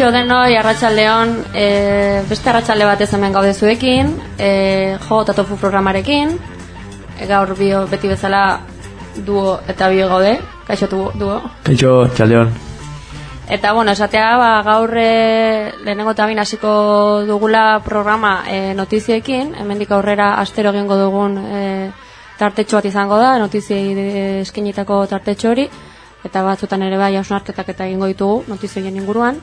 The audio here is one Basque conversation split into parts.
Kaixo denoi arratsaldeon, e, beste arratsalde bat ez hemen gaude zuekin, e, jo eta tofu programarekin, e, gaur bio beti bezala duo eta bio gaude, kaixo tu, duo. Kaixo, txaldeon. Eta bueno, esatea ba, gaur e, lehenengo eta hasiko dugula programa e, notiziekin, hemendik aurrera astero egingo dugun e, tartetxo bat izango da, notiziei eskenitako tartetxo hori, eta batzutan ere bai hausnarketak eta egingo ditugu notizioen inguruan.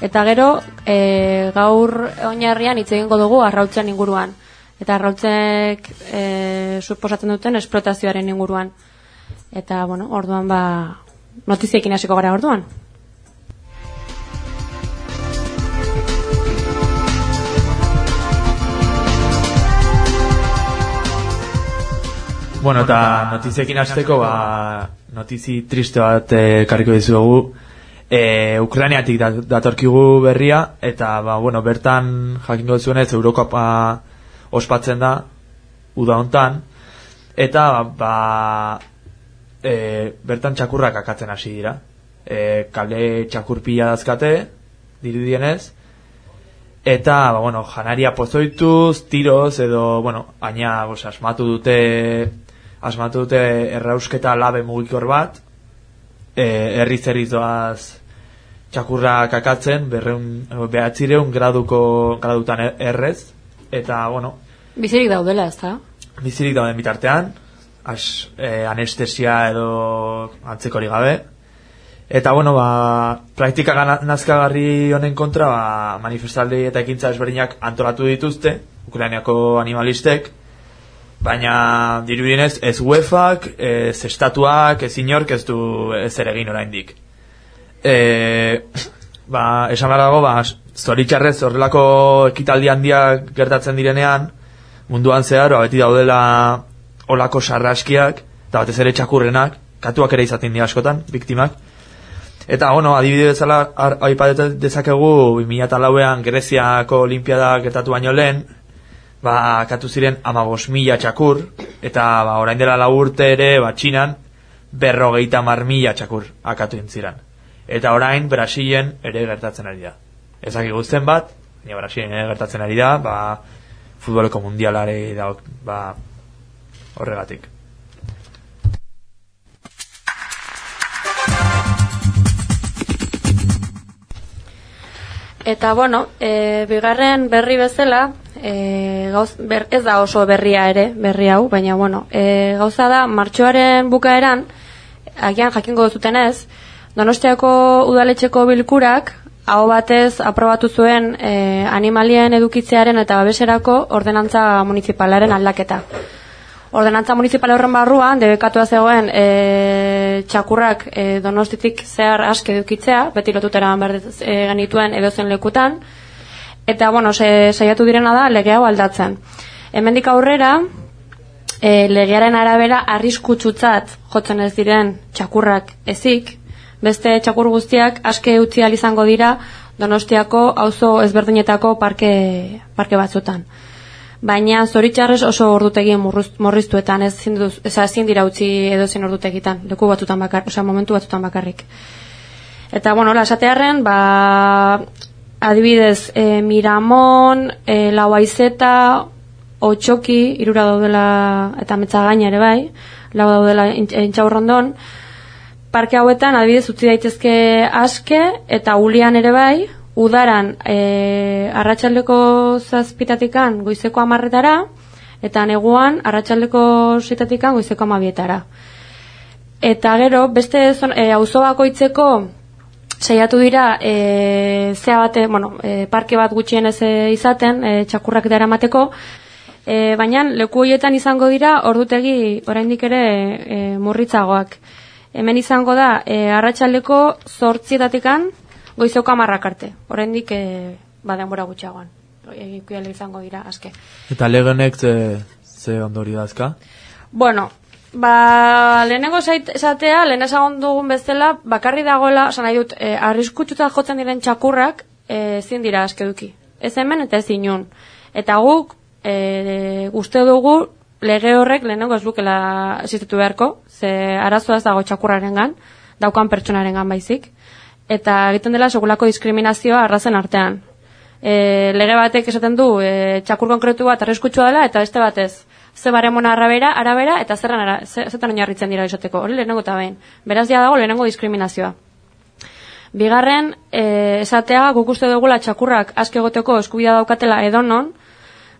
Eta gero, e, gaur oinarrian hitz egingo dugu arrautzen inguruan. Eta arrautzek e, suposatzen duten esplotazioaren inguruan. Eta, bueno, orduan ba, notiziekin hasiko gara orduan. Bueno, eta notiziekin hasteko ba, notizi triste bat eh, karriko dizugu. E, Ukrainiatik dat, datorkigu berria, eta ba, bueno, bertan jakingo zuenez Eurokopa ospatzen da, uda hontan, eta ba, e, bertan txakurrak akatzen hasi dira. E, kale txakurpila dazkate, dirudienez, eta, ba, bueno, janaria pozoituz, tiroz, edo, bueno, aina, bos, asmatu dute asmatu dute errausketa labe mugikor bat, e, erriz errizoaz txakurra kakatzen, berreun, behatzireun graduko gradutan e, errez, eta, bueno... Bizirik daudela, ez da? Bizirik dauden bitartean, as, e, anestesia edo antzekori gabe, Eta, bueno, ba, praktika nazkagarri honen kontra, ba, manifestaldi eta ekintza ezberdinak antolatu dituzte, Ukrainiako animalistek, baina dirudienez ez UEFak, ez estatuak, ez inork ez du ez ere egin oraindik. E, ba, esan dago, ba, zoritxarrez horrelako ekitaldi handiak gertatzen direnean, munduan zehar, ba, beti daudela olako sarraskiak, eta batez ere txakurrenak, katuak ere izaten dira askotan, biktimak. Eta, bueno, adibide bezala, aipatet dezakegu, 2008an Greziako Olimpiada gertatu baino lehen, ba, katu ziren amagos mila txakur, eta ba, orain dela laburte ere, ba, txinan, berrogeita mar mila txakur akatu intziran. Eta orain, Brasilen ere gertatzen ari da. Ezak guzten bat, ni Brasilen ere gertatzen ari da, ba, futboleko mundialare da, ba, horregatik. Eta bueno, e, bigarren berri bezala, e, gauz, ber, ez da oso berria ere, berri hau, baina bueno, e, gauza da, martxoaren bukaeran, agian jakingo duzuten ez, donostiako udaletxeko bilkurak, hau batez aprobatu zuen e, animalien edukitzearen eta babeserako ordenantza municipalaren aldaketa. Ordenantza municipal horren barruan, debekatua zegoen e, txakurrak e, donostitik zehar aske edukitzea, beti lotutera behar e, genituen edozen lekutan, eta bueno, se, saiatu direna da lege hau aldatzen. Hemendik aurrera, e, legearen arabera arriskutsutzat jotzen ez diren txakurrak ezik, beste txakur guztiak aske utzi izango dira Donostiako auzo ezberdinetako parke, parke batzutan. Baina zoritxarrez oso ordutegi morriztuetan ez ezin dira utzi edo zen ordutegitan, leku batutan bakar, osea momentu batzutan bakarrik. Eta bueno, la esatearren, ba adibidez, e, Miramon, e, Lau Aizeta, Otxoki, irura daudela, eta metza gaina ere bai, lau daudela intxaurrondon, parke hauetan, adibidez, utzi daitezke aske, eta ulian ere bai, udaran e, arratsaldeko zazpitatikan goizeko amarretara, eta neguan arratsaldeko zitatikan goizeko amabietara. Eta gero, beste e, auzo bakoitzeko saiatu dira e, zea bate, bueno, e, parke bat gutxien ez e, izaten e, txakurrak dara mateko, e, baina leku horietan izango dira ordutegi oraindik ere e, murritzagoak. Hemen izango da e, arratsaldeko zortzietatikan goizoko amarrak arte. Oraindik e, badenbora gutxiagoan. Ikuiale izango dira, aske. Eta legenek ze, ze ondori dazka? Bueno, Ba, lehenengo esatea, lehen esagon dugun bakarri dagoela, esan nahi dut, e, arriskutsuta jotzen diren txakurrak, e, zin dira askeduki. ez hemen eta ez inun. Eta guk, e, uste dugu, lege horrek lehenengo ez lukela existitu beharko, ze arazoa ez dago txakurraren gan, daukan pertsonaren gan baizik, eta egiten dela segulako diskriminazioa arrazen artean. E, lege batek esaten du, e, txakur konkretu bat arriskutsua dela, eta beste batez, ze baremona arabera, arabera eta zerran ara, zetan oinarritzen dira esateko, hori lehenengo eta behin. Beraz dia dago lehenengo diskriminazioa. Bigarren, e, esatea guk uste dugula txakurrak aske egoteko eskubida daukatela edonon,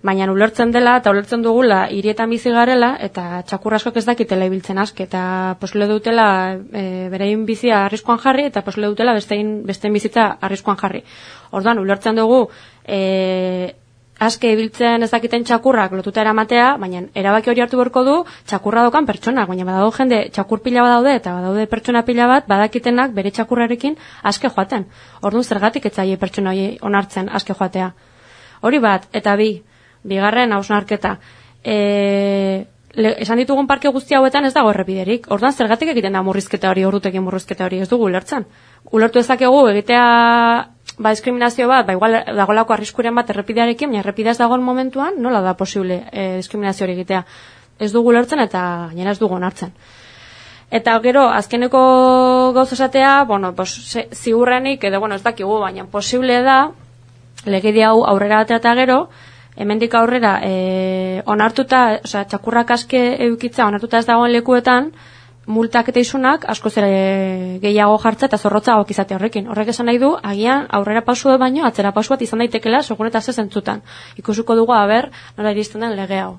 baina ulertzen dela eta ulertzen dugula hirietan bizi garela eta txakur askok ez dakitela ibiltzen aske eta posle dutela e, berein bizia arriskuan jarri eta posle dutela bestein besteen bizitza arriskuan jarri. Orduan ulertzen dugu e, aske ibiltzen ez dakiten txakurrak lotuta eramatea, baina erabaki hori hartu berko du txakurra dokan pertsonak, baina badago jende txakur pila badaude eta badaude pertsona pila bat badakitenak bere txakurrarekin aske joaten. Orduan zergatik etzaile pertsona hori onartzen aske joatea. Hori bat, eta bi, bigarren hausnarketa. E, le, esan ditugun parke guzti hauetan ez dago errepiderik. Ordan zergatik egiten da murrizketa hori, ordutekin murrizketa hori, ez dugu ulertzen. Ulertu ezakegu egitea ba diskriminazio bat, ba igual dagolako arriskuren bat errepidearekin, baina errepidea dagoen momentuan, nola da posible e, diskriminazio hori egitea. Ez dugu ulertzen eta gainera ez dugu onartzen. Eta gero, azkeneko gauz esatea, bueno, pues, ziurrenik, edo, bueno, ez dakigu, baina posible da, legedi hau aurrera eta gero, hemendik aurrera e, onartuta, osea, txakurrak aske edukitza onartuta ez dagoen lekuetan, multak eta isunak asko zere gehiago jartza eta zorrotza gok izate horrekin. Horrek esan nahi du, agian aurrera pasu baino, atzera pasu bat izan daitekela, segun eta ze zentzutan. Ikusuko dugu, haber, nola iristen den lege hau.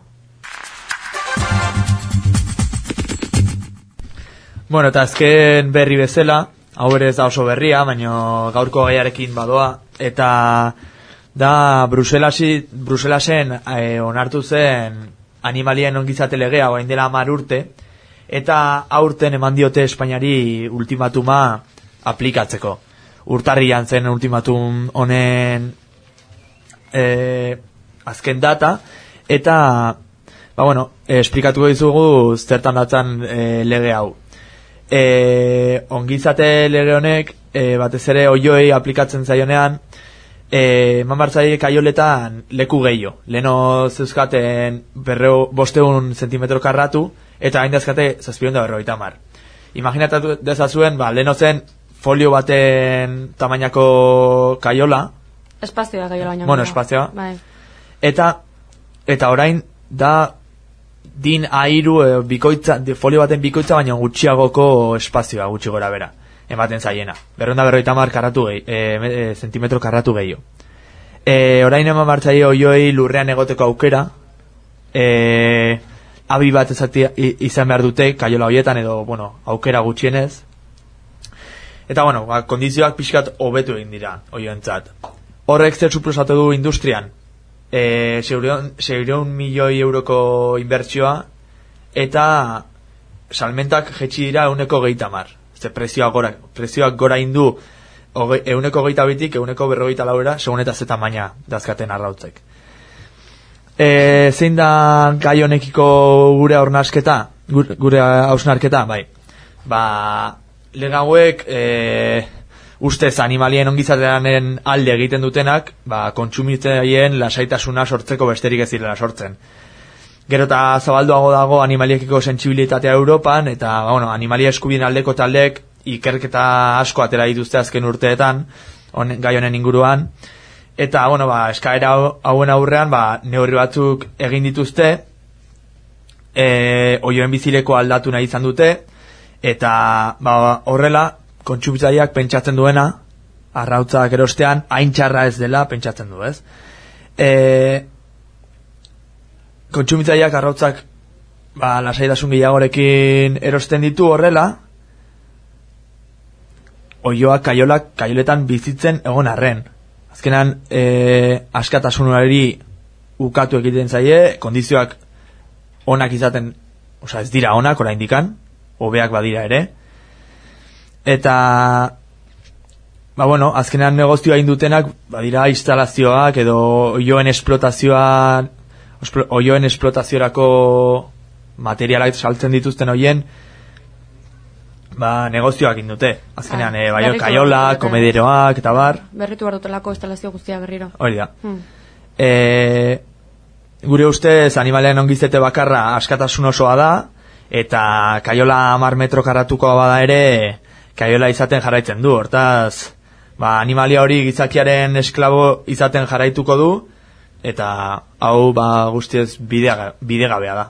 Bueno, eta azken berri bezala, hau ere ez da oso berria, baina gaurko gaiarekin badoa, eta da Bruselasi, Bruselasen eh, onartu zen animalien ongizate legea oain dela amar urte, eta aurten eman diote Espainiari ultimatuma aplikatzeko. Urtarri zen ultimatum honen eh, azken data, eta ba bueno, eh, esplikatuko dizugu zertan datzan eh, lege hau. Eh, ongizate lege honek, eh, batez ere oioei aplikatzen zaionean, E, Manbartzai kaioletan leku gehiago. Leno zeuzkaten berreo bosteun zentimetro karratu, eta hain dazkate zazpion da berroita mar. Imaginatatu dezazuen, ba, leno zen folio baten tamainako kaiola. Espazioa kaiola baina. Bueno, espazioa. Bai. Eta, eta orain, da din airu e, bikoitza, folio baten bikoitza baina gutxiagoko espazioa gutxi gora bera ematen zaiena. Berronda berroita mar karratu gehi, e, zentimetro karratu gehiago. E, orain eman martzaio oioi lurrean egoteko aukera, e, abi bat ezati, izan behar dute, kaiola hoietan edo, bueno, aukera gutxienez. Eta, bueno, ba, kondizioak pixkat hobetu egin dira, oioentzat. Horrek zer suprosatu du industrian, e, seureun milioi euroko inbertsioa, eta salmentak jetxi dira euneko gehieta mar ze prezioak gora, prezioak gora indu euneko geita bitik, euneko berrogeita laura, segun eta zeta maina dazkaten arrautzek. E, zein da gai honekiko gure aurnasketa, gure hausnarketa, bai. Ba, legauek, e, ustez animalien ongizateanen alde egiten dutenak, ba, kontsumitzen lasaitasuna sortzeko besterik ez direla sortzen. Gero eta zabalduago dago animaliekiko sentsibilitatea Europan, eta bueno, animalia eskubien aldeko taldek ikerketa asko atera dituzte azken urteetan, on, gai honen inguruan. Eta, bueno, ba, eskaera hauen aurrean, ba, neurri batzuk egin dituzte, e, oioen bizileko aldatu nahi izan dute, eta ba, horrela, kontsumitzaileak pentsatzen duena, arrautzak erostean, hain txarra ez dela pentsatzen du, ez? E, kontsumitzaileak arrautzak ba, lasaidasun gehiagorekin erosten ditu horrela, oioak kaiolak kaioletan bizitzen egon arren. Azkenan, e, askatasunari ukatu egiten zaie, kondizioak onak izaten, oza, ez dira onak, ora indikan, hobeak badira ere. Eta, ba bueno, azkenan negozioa indutenak, badira instalazioak edo oioen esplotazioa oioen esplotaziorako materialak saltzen dituzten hoien ba, negozioak indute. Azkenean, Ah, e, kaiola, komederoak eta bar. Berritu behar dutelako instalazio guztia berriro. Hori da. Hmm. E, gure ustez animalean ongizete bakarra askatasun osoa da, eta kaiola amar metro karatuko bada ere, kaiola izaten jarraitzen du, hortaz, ba, animalia hori gizakiaren esklabo izaten jarraituko du, eta hau ba, guztiez bidega, bidegabea da.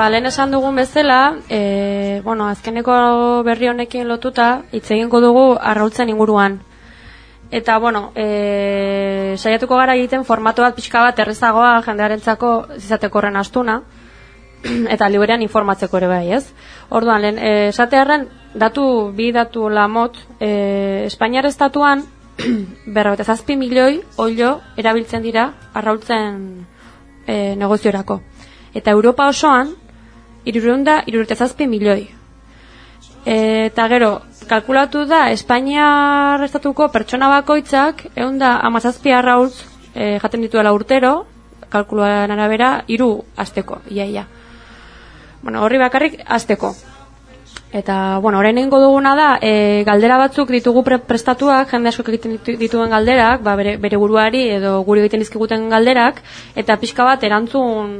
Ba, lehen esan dugun bezala, e, bueno, azkeneko berri honekin lotuta, hitz egingo dugu arrautzen inguruan. Eta, bueno, e, saiatuko gara egiten formatu bat pixka bat errezagoa jendearentzako izateko horren astuna, eta librean informatzeko ere bai, ez? Orduan, lehen, e, esatearren, datu, bi datu lamot, e, Espainiar estatuan, berra zazpi milioi oilo erabiltzen dira arrautzen e, negoziorako. Eta Europa osoan, irureunda, zazpi milioi. Eta gero, kalkulatu da, Espainiar estatuko pertsona bakoitzak, egun da, amazazpi arrautz e, jaten dituela urtero, kalkuluaren arabera, iru asteko, ia, ia. Bueno, horri bakarrik asteko. Eta, bueno, orain egingo duguna da, e, galdera batzuk ditugu pre prestatuak, jende askok egiten ditu- dituen galderak, ba, bere, bere buruari edo guri egiten dizkiguten galderak, eta pixka bat erantzun,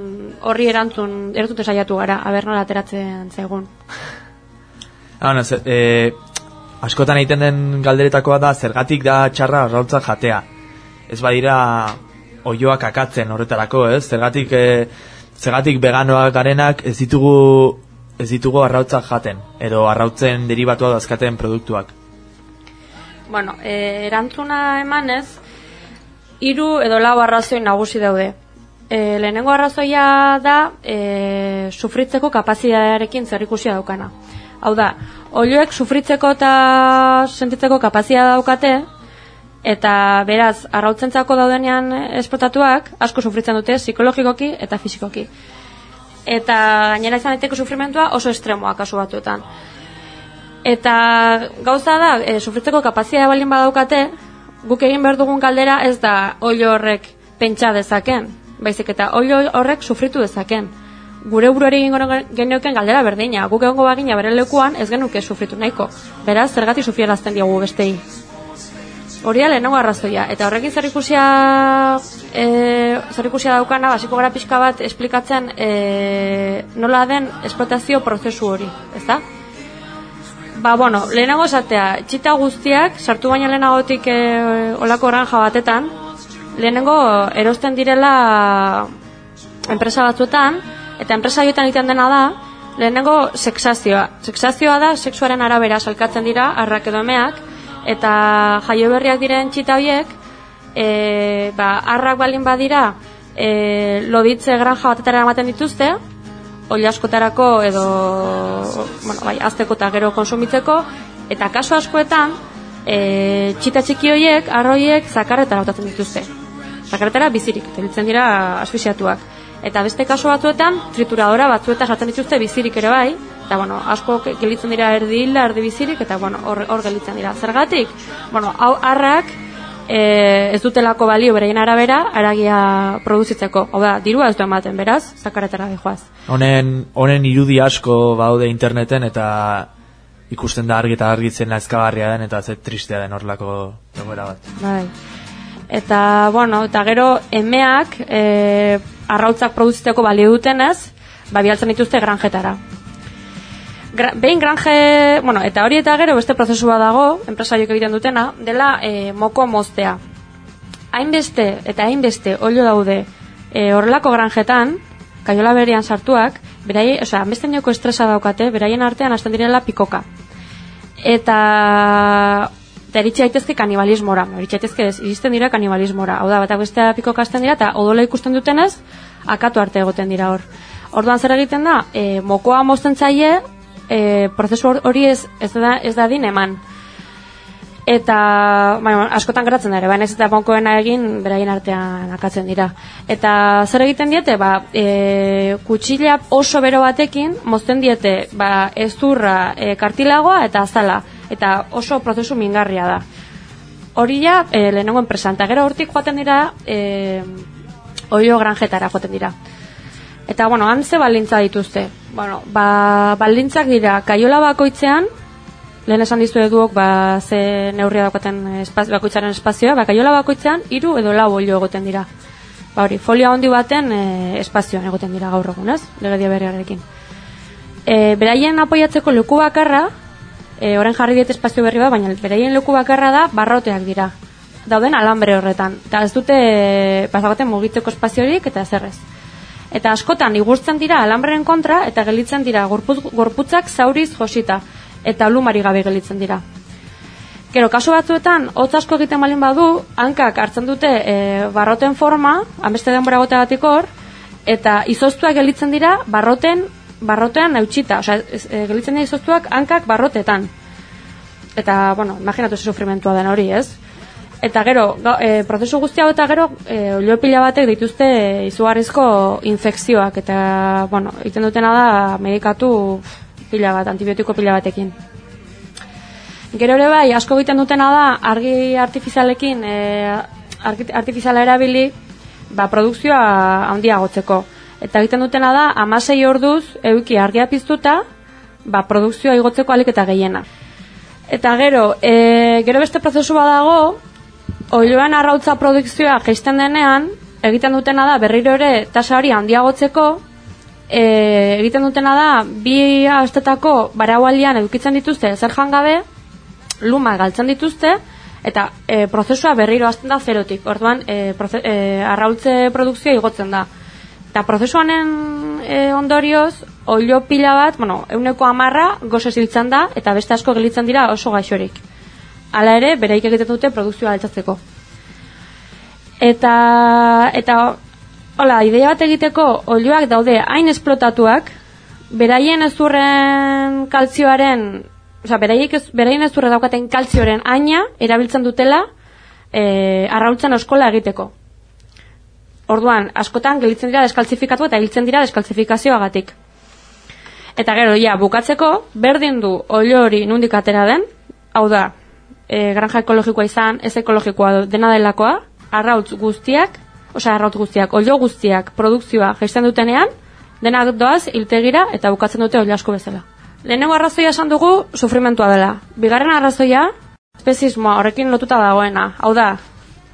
horri erantzun, erantzute saiatu gara, aber nola ateratzen zaigun. Ah, no, e, askotan egiten den galderetakoa da, zergatik da txarra arrautza jatea. Ez badira oioak akatzen horretarako, ez? Zergatik, e, zergatik veganoak garenak ez ditugu ez ditugu arrautza jaten, edo arrautzen derivatua dazkaten produktuak. Bueno, e, erantzuna emanez, hiru edo lau arrazoi nagusi daude. E, lehenengo arrazoia da e, sufritzeko kapazitatearekin zerikusia daukana. Hau da, olioek sufritzeko eta sentitzeko kapazia daukate, eta beraz, arrautzentzako daudenean esplotatuak, asko sufritzen dute psikologikoki eta fisikoki. Eta gainera izan daiteke sufrimentua oso estremoa kasu batzuetan. Eta gauza da, e, sufritzeko kapazia balin badaukate, guk egin behar dugun galdera ez da oilo horrek pentsa dezaken, baizik eta oilo horrek sufritu dezaken. Gure buruari egingo genioken galdera berdina, guk egongo bagina bere lekuan ez genuke sufritu nahiko. Beraz, zergatik sufriarazten diogu bestei. Hori lehenengo arrazoia. Eta horrekin zer ikusia, e, zer ikusia daukana, basiko gara pixka bat esplikatzen e, nola den esplotazio prozesu hori, ezta? Ba, bueno, lehenago esatea, txita guztiak, sartu baina lehenagotik e, olako granja batetan, lehenengo erosten direla enpresa batzuetan, eta enpresa joetan egiten dena da, lehenengo sexazioa. Sexazioa da, sexuaren arabera salkatzen dira, arrak edo emeak, eta jaio berriak diren txita horiek, e, ba, arrak balin badira, e, loditze granja batetara ematen dituzte, oli askotarako edo bueno, bai, azteko eta gero konsumitzeko eta kasu askoetan e, txita txiki horiek, arroiek zakarretara botatzen dituzte. Zakarretara bizirik, eta dira asfixiatuak. Eta beste kasu batzuetan trituradora batzuetan sartzen dituzte bizirik ere bai eta bueno, asko gelitzen dira erdi hila, erdi bizirik eta bueno, hor, hor gelitzen dira zergatik, bueno, hau arrak e, ez dutelako balio bereien arabera aragia produzitzeko. Hau da, dirua ez du ematen, beraz, zakaretara dijoaz. Honen, honen irudi asko baude interneten eta ikusten da argi eta argitzen azkagarria den eta ze tristea den horlako egoera bat. Bai. Eta, bueno, eta gero emeak e, arrautzak produzitzeko balio dutenez, ba, bialtzen dituzte granjetara. Gra, behin granje, bueno, eta hori eta gero beste prozesua dago, enpresa joek egiten dutena, dela e, moko moztea. hainbeste eta hainbeste olio daude e, horrelako granjetan, kaiola berian sartuak, berai, osea, hainbesteinioko estresa daukate, beraien artean hasten direla pikoka. Eta eta eritxe daitezke kanibalismora, eritxe daitezke ez, iristen dira kanibalismora. Hau da, batak bestea pikoka hasten dira, eta odola ikusten dutenez, akatu arte egoten dira hor. Orduan zer egiten da, e, mokoa mozten zaie, e, prozesu hor- hori ez, ez, da, ez da din eman. Eta, bueno, askotan geratzen da ere, baina ez eta mokoena egin beraien artean akatzen dira. Eta zer egiten diete, ba, e, kutxila oso bero batekin, mozten diete, ba, ezurra, e, kartilagoa eta azala. Eta oso prozesu mingarria da. Hori ja, e, lehenengo enpresan, eta gero hortik joaten dira, e, oio granjetara joaten dira. Eta, bueno, han ze baldintza dituzte. Bueno, ba, baldintzak dira, kaiola bakoitzean, lehen esan dizu eduok, ba, ze neurria daukaten espazio, bakoitzaren espazioa, ba, kaiola bakoitzean, hiru edo lau olio egoten dira. Ba, hori, folia handi baten e, espazioan egoten dira gaur egun, ez? Legedia berriarekin. E, beraien apoiatzeko leku bakarra, e, orain jarri diet espazio berri bat, baina beraien leku bakarra da barroteak dira. Dauden alambre horretan. Eta ez dute, pasagoten mugitzeko espaziorik eta zerrez. Eta askotan igurtzen dira alambreen kontra eta gelditzen dira gorputz, gorputzak zauriz josita eta lumari gabe gelditzen dira. Gero, kasu batzuetan, hotz asko egiten balin badu, hankak hartzen dute e, barroten forma, hanbeste denbora goteagatik hor, eta izoztuak gelditzen dira barroten, barrotean eutxita, osea, e, gelditzen dira izoztuak hankak barrotetan. Eta, bueno, imaginatu ze sufrimentua den hori, ez? Eta gero, e, prozesu guzti hau eta gero, e, olio pila batek dituzte izugarrizko infekzioak, eta, bueno, egiten dutena da medikatu pila bat, antibiotiko pila batekin. Gero ere bai, asko egiten dutena da, argi artifizialekin, e, artifiziala erabili, ba, produkzioa handiagotzeko. Eta egiten dutena da, amasei orduz, euki argia piztuta, ba, produkzioa igotzeko alik eta gehiena. Eta gero, e, gero beste prozesu badago, oiloan arrautza produkzioa jaisten denean, egiten dutena da berriro ere tasa hori handiagotzeko, e, egiten dutena da bi astetako baraualdian edukitzen dituzte zer jangabe, luma galtzen dituzte, eta e, prozesua berriro hasten da zerotik. Orduan, e, proze, e, arrautze produkzioa igotzen da. Eta prozesuanen e, ondorioz, olio pila bat, bueno, euneko amarra gozez hiltzen da, eta beste asko gelitzen dira oso gaixorik. Hala ere, bereik egiten dute produkzioa altzatzeko. Eta, eta, hola, idea bat egiteko, olioak daude hain esplotatuak, beraien ezurren kaltzioaren, osea, beraiek ez, beraien ezurre daukaten kaltzioaren aina erabiltzen dutela e, arraultzen eskola egiteko. Orduan, askotan gelditzen dira deskaltzifikatu eta hiltzen dira deskaltzifikazioagatik. Eta gero, ja, bukatzeko, berdin du olio hori nundik atera den, hau da, e, granja ekologikoa izan, ez ekologikoa dena delakoa, arrautz guztiak, osea arrautz guztiak, olio guztiak produkzioa jaisten dutenean, denak doaz hiltegira eta bukatzen dute olio asko bezala. Lehenengo arrazoia esan dugu sufrimentua dela. Bigarren arrazoia, espezismoa horrekin lotuta dagoena. Hau da,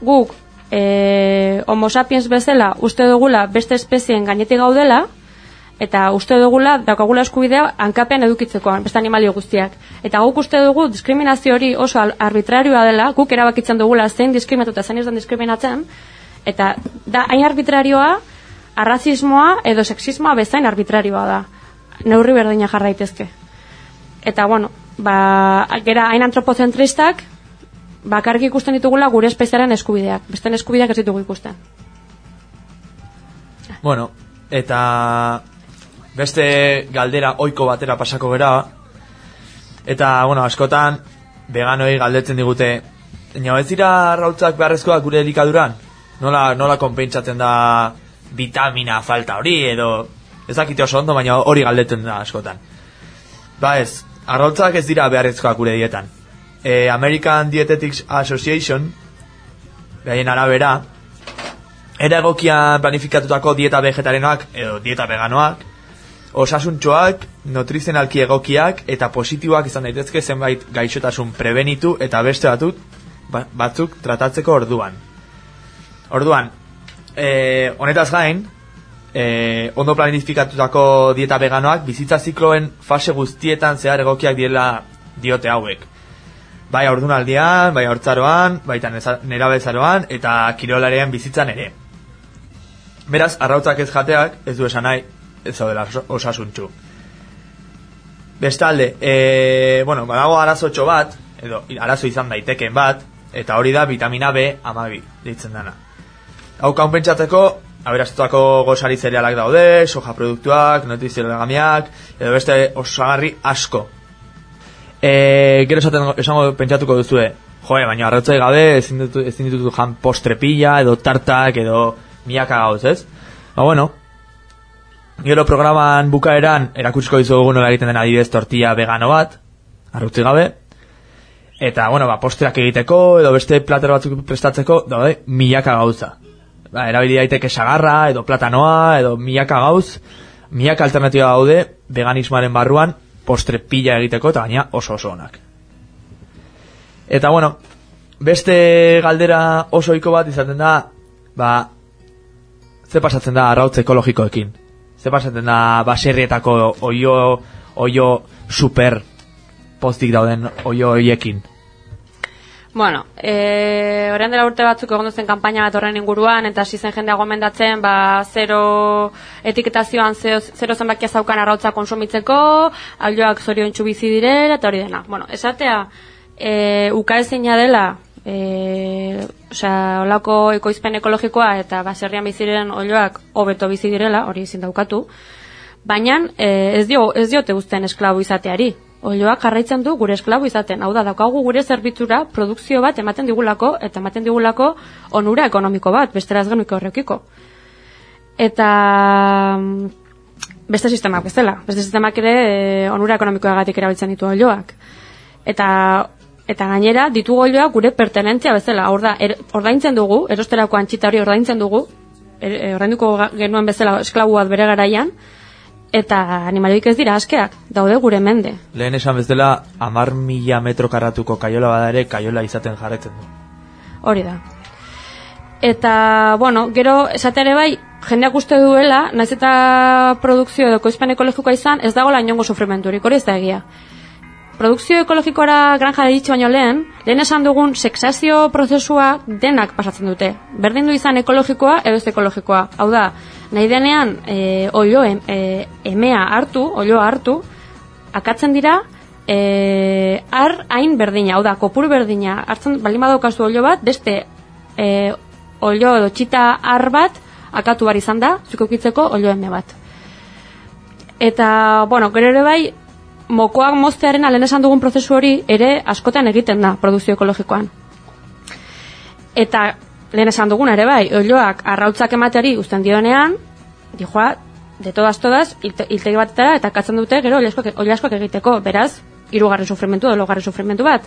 guk e, homo sapiens bezala uste dugula beste espezien gainetik gaudela, eta uste dugula, daukagula eskubidea hankapen edukitzeko, beste animalio guztiak. Eta guk uste dugu diskriminazio hori oso arbitrarioa dela, guk erabakitzen dugula zein diskriminatu eta zein ez den diskriminatzen, eta da hain arbitrarioa, arrazismoa edo sexismoa bezain arbitrarioa da. Neurri berdina jarra daitezke. Eta bueno, ba, gera hain antropozentristak, bakarrik ikusten ditugula gure espeziaren eskubideak. Beste eskubideak ez ditugu ikusten. Bueno, eta beste galdera oiko batera pasako gera. Eta, bueno, askotan, veganoi galdetzen digute, Nio, ez dira arrautzak beharrezkoak gure elikaduran? Nola, nola konpentsatzen da vitamina falta hori, edo ez dakite oso ondo, baina hori galdetzen da askotan. Ba ez, arrautzak ez dira beharrezkoak gure dietan. E, American Dietetics Association, behaien arabera, era egokian planifikatutako dieta vegetarenoak edo dieta veganoak, osasuntxoak, nutrizionalki egokiak eta positiboak izan daitezke zenbait gaixotasun prebenitu eta beste batut, ba- batzuk tratatzeko orduan. Orduan, e, honetaz gain, e, ondo planifikatutako dieta veganoak bizitza zikloen fase guztietan zehar egokiak direla diote hauek. Bai aurdunaldian, bai hortzaroan, baita nerabezaroan, eta kirolarien bizitzan ere. Beraz, arrautzak ez jateak, ez du esan nahi, zaudela osasuntxu. Bestalde, e, bueno, badago arazotxo bat, edo arazo izan daiteken bat, eta hori da vitamina B amabi, deitzen dana. Hau kaun pentsatzeko, aberaztuako gosari zerealak daude, soja produktuak, nutrizionagamiak, edo beste osagarri asko. E, gero esaten, esango pentsatuko duzue, joe, baina arrautzai gabe ezin ditu, ezin ditutu jan postrepilla, edo tartak, edo miaka gauz, ez? Ba, bueno, Gero programan bukaeran erakutsiko dizugu nola egiten den adibidez tortilla vegano bat, arrutzi gabe. Eta, bueno, ba, posterak egiteko edo beste platero batzuk prestatzeko, daude, milaka gauza. Ba, erabili daiteke sagarra, edo platanoa, edo milaka gauz, milaka alternatiba daude veganismoaren barruan postre pila egiteko eta gaina oso oso onak. Eta, bueno, beste galdera oso bat izaten da, ba, ze pasatzen da arrautz ekologikoekin. Ze pasatzen da baserrietako oio, oio super postik dauden oio hoiekin. Bueno, e, orain dela urte batzuk egon zen kanpaina bat horren inguruan, eta hasi zen jendea gomendatzen, ba, zero etiketazioan zero, zero zenbakia zaukan arrautza konsumitzeko, ailloak zorion bizi direla, eta hori dena. Bueno, esatea, e, ukaezina dela, e, osea, olako ekoizpen ekologikoa eta baserrian bizi diren oiloak hobeto bizi direla, hori ezin daukatu, baina e, ez, dio, ez diote uzten esklabu izateari. Oiloak jarraitzen du gure esklabu izaten. Hau da, daukagu gure zerbitzura produkzio bat ematen digulako eta ematen digulako onura ekonomiko bat, bestera ez genuke horrekiko. Eta mm, beste sistemak bezala. Beste sistemak ere e, onura ekonomikoagatik erabiltzen ditu oiloak. Eta eta gainera ditugu oiloak gure pertenentzia bezala. Hor da, er, ordaintzen dugu, erosterako antxita hori ordaintzen dugu, er, e, ordainduko genuen bezala esklabu bat bere garaian, eta animalioik ez dira askeak, daude gure mende. Lehen esan bezala, amar mila metro karratuko kaiola bada ere, kaiola izaten jarretzen du. Hori da. Eta, bueno, gero, esate ere bai, jendeak uste duela, naiz eta produkzio edo koizpen ekologikoa izan, ez dagoela inongo sufrimenturik, hori ez da egia. Produkzio ekologikora granja ditxo baino lehen, lehen esan dugun sexazio prozesua denak pasatzen dute. Berdin du izan ekologikoa edo ez ekologikoa. Hau da, nahi denean e, oio em, e, emea hartu, oioa hartu, akatzen dira e, ar hain berdina, hau da, kopuru berdina, hartzen baldin badaukazu olio bat, beste e, olio edo txita ar bat akatu bar izan da, zukokitzeko olio eme bat. Eta, bueno, gero ere bai, mokoak moztearen alen esan dugun prozesu hori ere askotan egiten da produkzio ekologikoan. Eta lehen esan dugun ere bai, oiloak arrautzak emateari uzten dionean, dijoa, de todas todas, hiltegi batetara eta katzen dute gero oilo askoak, oilo askoak egiteko, beraz, hirugarren sufrimentu edo laugarren sufrimentu bat.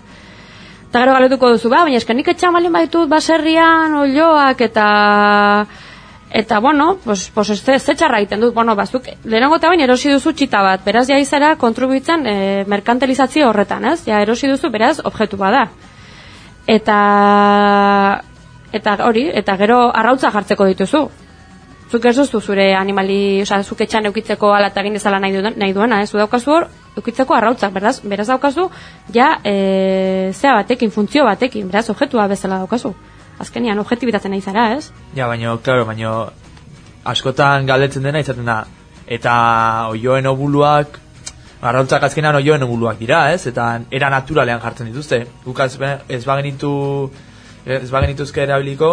Eta gero galetuko duzu, ba, baina esken nik etxan balin baitut baserrian oiloak eta eta bueno, pues, pues ez ze txarra egiten dut, bueno, bazuk, lehenengo eta bain erosi duzu txita bat, beraz ja izara kontribuitzen e, merkantilizazio horretan, ez? Ja erosi duzu, beraz, objektu bada. Eta eta hori, eta gero arrautza jartzeko dituzu. Zuk ez duzu zure animali, osea, zuk etxan eukitzeko ala eta egin dezala nahi, duen, nahi duena, ez? Zu daukazu hor, eukitzeko arrautzak, beraz, beraz daukazu, ja, e, zea batekin, funtzio batekin, beraz, objektua bezala daukazu. Azkenian, objektibitatzen nahi zara, ez? Ja, baino, claro, baino, askotan galdetzen dena izaten da, eta oioen obuluak, arrautzak azkenan oioen obuluak dira, ez? Eta era naturalean jartzen dituzte. Guk ez, bagenitu, ez bagenituzke erabiliko,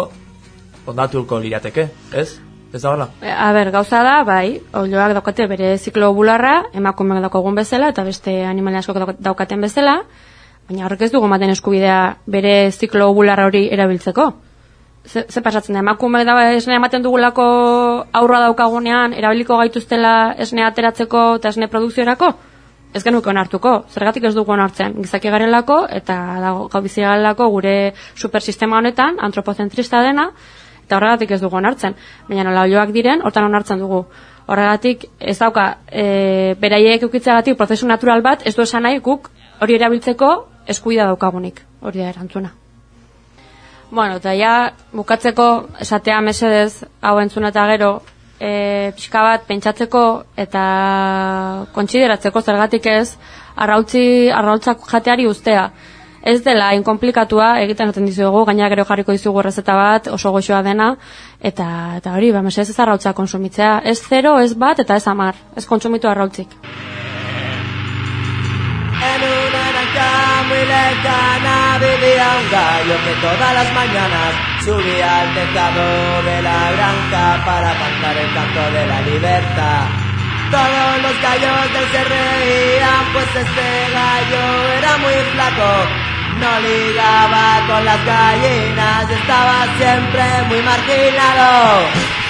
ondatuko lirateke, ez? Ez da hola? E, A ber, gauza da, bai, oiloak daukate bere ziklo obularra, emakumeak daukagun bezala, eta beste animalia askok dauk- daukaten bezala, baina horrek ez dugu ematen eskubidea bere ziklo obularra hori erabiltzeko. Ze, ze pasatzen da, emakumeak da esne ematen dugulako aurra daukagunean, erabiliko gaituztela esne ateratzeko eta esne produkziorako? Ez genuke onartuko, zergatik ez dugu onartzen, gizaki garelako eta dago gau bizi garelako gure supersistema honetan, antropozentrista dena, eta horregatik ez dugu onartzen. Baina nola oioak diren, hortan onartzen dugu. Horregatik ez dauka, e, beraiek eukitzeagatik prozesu natural bat, ez du esan nahi guk hori erabiltzeko eskuida daukagunik, hori da erantzuna. Bueno, eta ja, bukatzeko esatea mesedez, hau entzun eta gero, e, pixka bat pentsatzeko eta kontsideratzeko zergatik ez, arrautzi, arrautzak jateari ustea. ez dela inkomplikatua egiten duten dizuegu, gaina gero jarriko dizugu errezeta bat, oso goxoa dena, eta, eta hori, ba, mesedez ez arrautza konsumitzea. Ez zero, ez bat, eta ez amar. Ez kontsumitu arrautzik. Muy lejana vivía un gallo que todas las mañanas subía al tejado de la granja para cantar el canto de la libertad. Todos los gallos de él se reían, pues este gallo era muy flaco. No ligaba con las gallinas y estaba siempre muy marginado.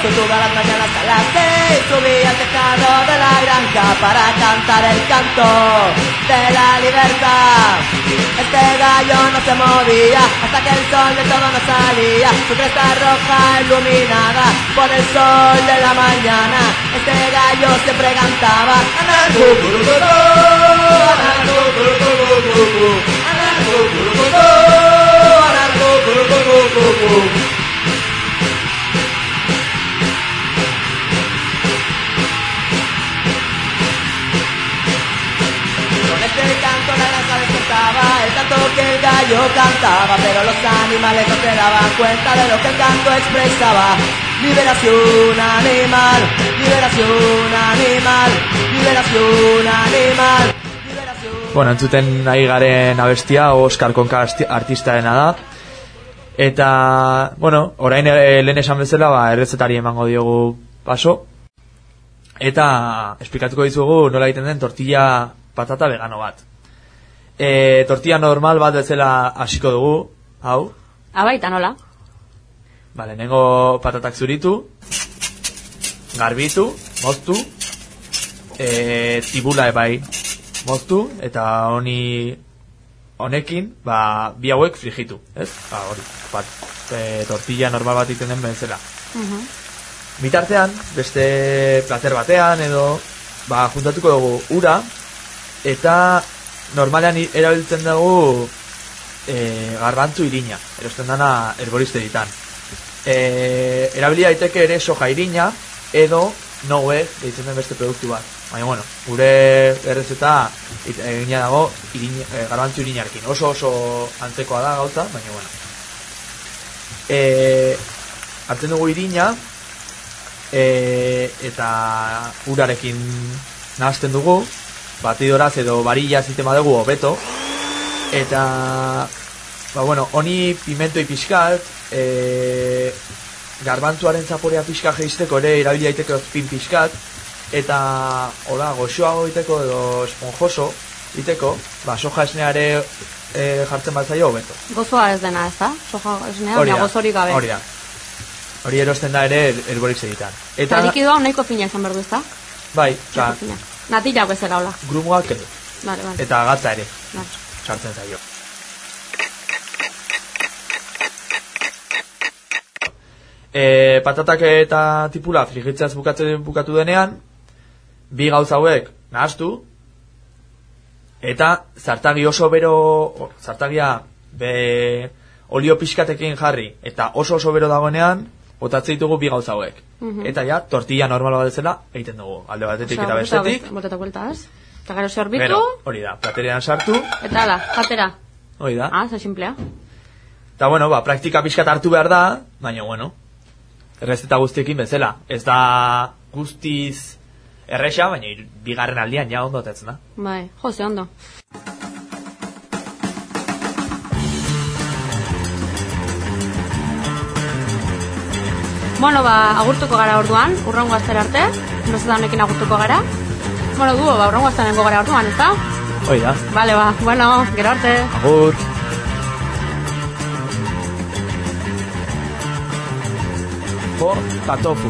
Por eso todas las mañanas a las seis subí al tejado de la granja para cantar el canto de la libertad. Este gallo no se movía hasta que el sol de todo no salía. Su cresta roja iluminada por el sol de la mañana. Este gallo siempre cantaba. Este canto la granja despertaba, el canto que el gallo cantaba, pero los animales no se daban cuenta de lo que el canto expresaba. Liberación animal, liberación animal, liberación animal. liberación Bueno, entzuten nahi garen abestia, Oscar Konka asti- artistaena da. Eta, bueno, orain e, lehen esan bezala, ba, errezetari emango diogu paso. Eta, esplikatuko dizugu nola egiten den tortilla patata vegano bat. E, tortilla normal bat bezala hasiko dugu, hau. Abaita nola? Bale, nengo patatak zuritu, garbitu, moztu, e, tibula ebai moztu, eta honi honekin, ba, bi hauek frigitu, ez? Ba, hori, bat, e, tortilla normal bat egiten den bezala. Bitartean, beste plater batean edo, ba, juntatuko dugu ura, eta normalean erabiltzen dugu e, garbantzu irina, erosten dana herboriste ditan. E, erabili daiteke ere soja irina edo noe deitzen den beste produktu bat. Baina bueno, gure errezeta it- egina dago irina, e, garbantzu irinarekin. Oso oso antzekoa da gauza, baina bueno. E, hartzen dugu irina e, eta urarekin nahazten dugu batidoraz edo barilla sistema dugu hobeto eta ba bueno, honi pimentoi pixkat e, garbantzuaren zaporea pixka jeisteko ere erabili daiteke ozpin pixkat eta hola goxoago egiteko edo esponjoso egiteko ba soja esneare e, jartzen bat zaio hobeto Gozoa ez dena, ez da? Soja esnea, Hori gozorik gabe. hori da hori erosten da ere erborik segitan Eta eta likidoa nahiko fina izan behar du, ez da? bai, Nahiko Natilak bezala, hola. grumoak edo Vale, vale. eta gatza ere Vale. sartzen zaio. E, patatak eta tipula frigitzeaz bukatzen bukatu denean, bi gauza hauek nahaztu, eta zartagi oso bero, zartagia be, olio pixkatekin jarri, eta oso oso bero dagoenean, botatzen ditugu bi gauza hauek. Eta ja, tortilla normal bat bezala egiten dugu, alde batetik eta bestetik. Boteta buelta, ez? Eta gero sorbitu, Gero, hori da, platerean sartu, eta ala, jatera. hori da. Ah, ze simplea. Eta bueno, ba, praktika pixkat hartu behar da, baina bueno, errezeta guztiekin bezala. Ez da guztiz erresa, baina bigarren aldian ja ondo atetzen da. Bai, jo, ze ondo. Bueno, ba, agurtuko gara orduan, urrengo astera arte, bezeta honekin agurtuko gara. Bueno, du, ba, urrengo asterengo gara orduan, ez da? Hoi da, Vale, ba, bueno, gero arte. agur. Po, patofu.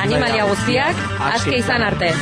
Animalia guztiak, aske izan arte.